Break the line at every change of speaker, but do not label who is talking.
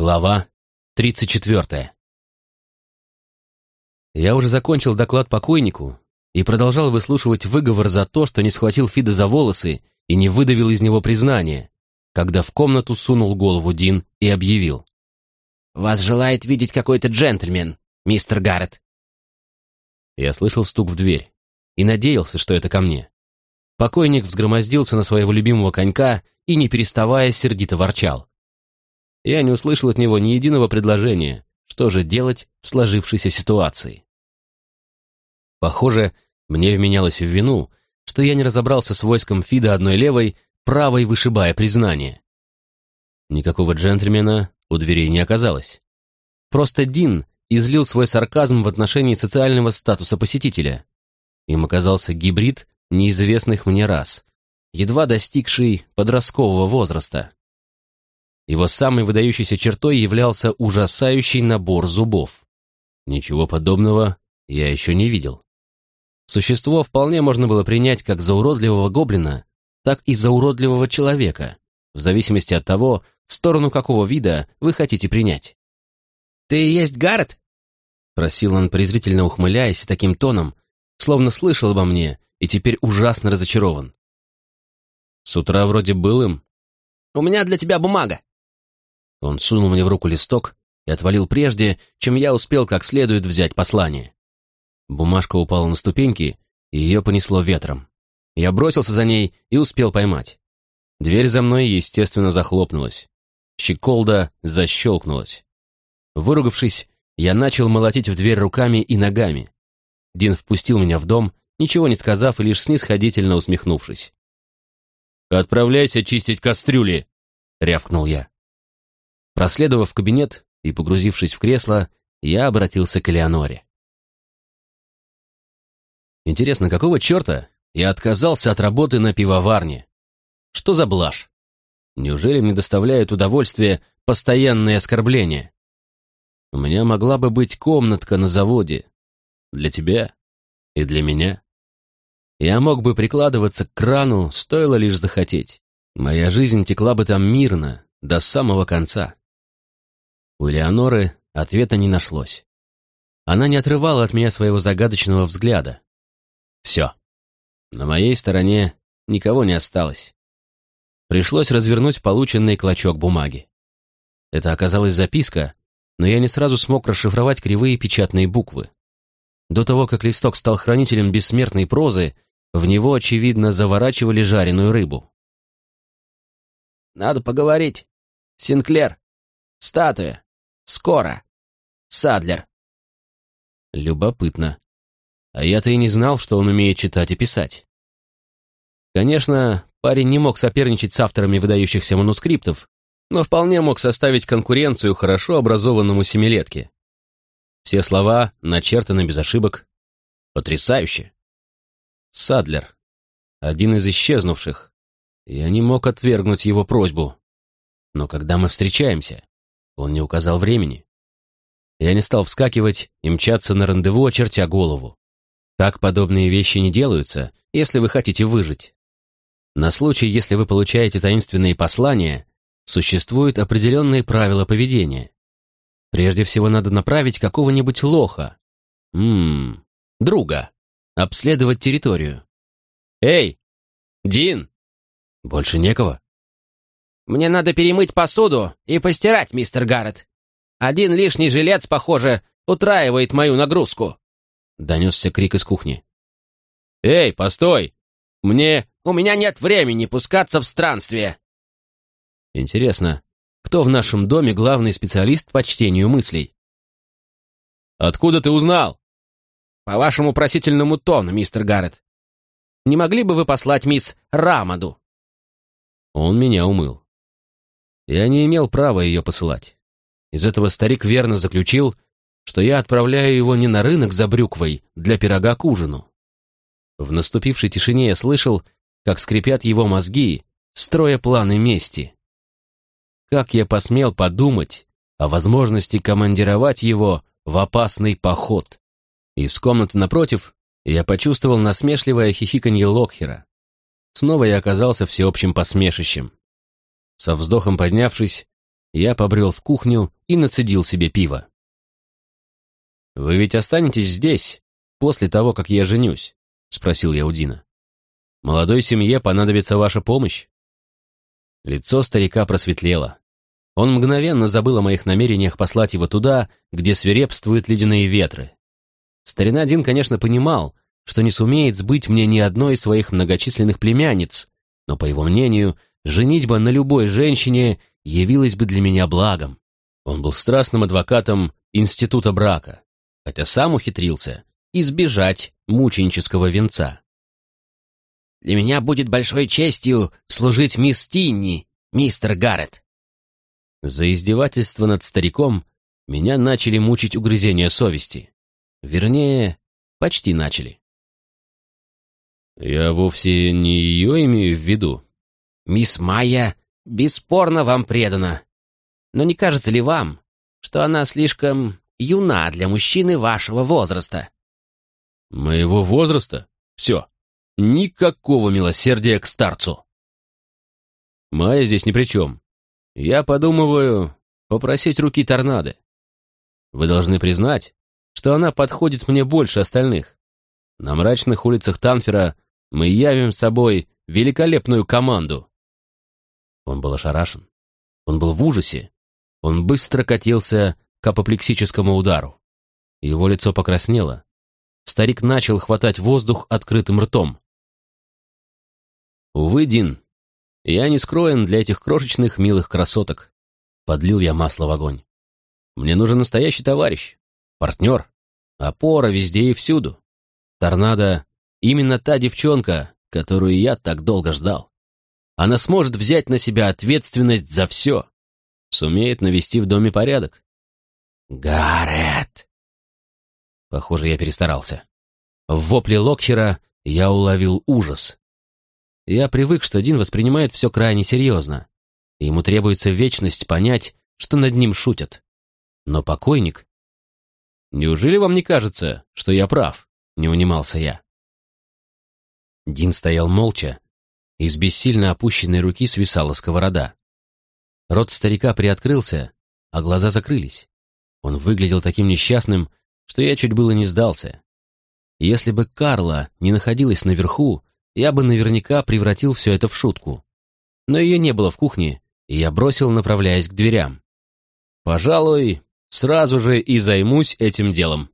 Глава 34. Я уже закончил доклад покойнику и продолжал выслушивать выговор за то, что не схватил Фида за волосы и не выдавил из него признание, когда в комнату сунул голову Дин и объявил.
«Вас желает видеть какой-то джентльмен, мистер Гаррет».
Я слышал стук в дверь и надеялся, что это ко мне. Покойник взгромоздился на своего любимого конька и, не переставая, сердито ворчал. Я не услышал от него ни единого предложения, что же делать в сложившейся ситуации. Похоже, мне вменялось в вину, что я не разобрался с войском Фида одной левой, правой вышибая признание. Никакого джентльмена у дверей не оказалось. Просто Дин излил свой сарказм в отношении социального статуса посетителя. Им оказался гибрид неизвестных мне рас, едва достигший подросткового возраста. Его самой выдающейся чертой являлся ужасающий набор зубов. Ничего подобного я еще не видел. Существо вполне можно было принять как за уродливого гоблина, так и за уродливого человека, в зависимости от того, в сторону какого вида вы хотите принять.
«Ты и есть Гаррет?»
— просил он, презрительно ухмыляясь таким тоном, словно слышал обо мне и теперь ужасно разочарован. С утра вроде был им.
«У меня для тебя бумага.
Он сунул мне в руку листок и отвалил прежде, чем я успел как следует взять послание. Бумажка упала на ступеньки, и ее понесло ветром. Я бросился за ней и успел поймать. Дверь за мной, естественно, захлопнулась. Щеколда защелкнулась. Выругавшись, я начал молотить в дверь руками и ногами. Дин впустил меня в дом, ничего не сказав и лишь снисходительно усмехнувшись. «Отправляйся чистить кастрюли!» — рявкнул я. Проследовав кабинет и погрузившись в кресло, я обратился к Элеоноре. Интересно, какого черта я отказался от работы на пивоварне? Что за блажь? Неужели мне доставляют удовольствие постоянные оскорбления? У меня могла бы быть комнатка на заводе. Для тебя и для меня. Я мог бы прикладываться к крану, стоило лишь захотеть. Моя жизнь текла бы там мирно, до самого конца. У Элеоноры ответа не нашлось. Она не отрывала от меня своего загадочного взгляда. Все. На моей стороне никого не осталось. Пришлось развернуть полученный клочок бумаги. Это оказалась записка, но я не сразу смог расшифровать кривые печатные буквы. До того, как листок стал хранителем бессмертной прозы, в него, очевидно, заворачивали жареную рыбу.
«Надо поговорить. Синклер. Статуя. Скоро. Садлер.
Любопытно. А я-то и не знал, что он умеет читать и писать. Конечно, парень не мог соперничать с авторами выдающихся манускриптов, но вполне мог составить конкуренцию хорошо образованному семилетке. Все слова начертаны без ошибок. Потрясающе. Садлер. Один из исчезнувших. Я не мог отвергнуть его просьбу. Но когда мы встречаемся? Он не указал времени. Я не стал вскакивать и мчаться на рандеву, очертя голову. Так подобные вещи не делаются, если вы хотите выжить. На случай, если вы получаете таинственные послания, существуют определенные правила поведения. Прежде всего надо направить какого-нибудь лоха. Ммм, друга. Обследовать территорию. Эй, Дин! Больше некого.
Мне надо перемыть посуду и постирать, мистер Гаррет. Один лишний жилец, похоже, утраивает мою нагрузку.
Донесся крик из кухни. Эй, постой! Мне...
У меня нет времени пускаться в странствие.
Интересно, кто в нашем доме главный специалист по чтению мыслей? Откуда ты узнал?
По вашему просительному тону, мистер Гаррет. Не могли бы вы послать мисс Рамаду?
Он меня умыл. Я не имел права ее посылать. Из этого старик верно заключил, что я отправляю его не на рынок за брюквой для пирога к ужину. В наступившей тишине я слышал, как скрипят его мозги, строя планы мести. Как я посмел подумать о возможности командировать его в опасный поход? Из комнаты напротив я почувствовал насмешливое хихиканье Локхера. Снова я оказался всеобщим посмешищем. Со вздохом поднявшись, я побрел в кухню и нацедил себе пиво. «Вы ведь останетесь здесь после того, как я женюсь?» — спросил я у Дина. «Молодой семье понадобится ваша помощь». Лицо старика просветлело. Он мгновенно забыл о моих намерениях послать его туда, где свирепствуют ледяные ветры. Старина Дин, конечно, понимал, что не сумеет сбыть мне ни одной из своих многочисленных племянниц, но, по его мнению, женитьба на любой женщине явилась бы для меня благом. Он был страстным адвокатом института брака, хотя сам ухитрился избежать мученического венца.
«Для меня будет большой честью служить мисс Тинни, мистер Гаррет».
За издевательство над стариком меня начали мучить угрызения совести. Вернее, почти начали. Я вовсе не ее имею в виду.
Мисс Майя бесспорно вам предана. Но не кажется ли вам, что она слишком юна для мужчины вашего возраста?»
«Моего возраста? Все. Никакого милосердия к старцу!» Майя здесь ни при чем. Я подумываю попросить руки торнады. Вы должны признать, что она подходит мне больше остальных. На мрачных улицах Танфера мы явим с собой великолепную команду. Он был ошарашен. Он был в ужасе. Он быстро катился к апоплексическому удару. Его лицо покраснело. Старик начал хватать воздух открытым ртом. «Увы, Дин, я не скроен для этих крошечных милых красоток», — подлил я масло в огонь. «Мне нужен настоящий товарищ, партнер, опора везде и всюду. Торнадо — именно та девчонка, которую я так долго ждал. Она сможет взять на себя ответственность за все, сумеет навести в доме порядок.
«Гаррет!»
Похоже, я перестарался. В вопле Локхера я уловил ужас. Я привык, что Дин воспринимает все крайне серьезно. Ему требуется вечность понять, что над ним шутят. Но покойник... «Неужели вам не кажется, что я прав?» — не унимался я. Дин стоял молча. Из бессильно опущенной руки свисала сковорода. Рот старика приоткрылся, а глаза закрылись. Он выглядел таким несчастным, что я чуть было не сдался. Если бы Карла не находилась наверху, я бы наверняка превратил все это в шутку. Но ее не было в кухне, и я бросил, направляясь к дверям. Пожалуй, сразу же и займусь этим делом.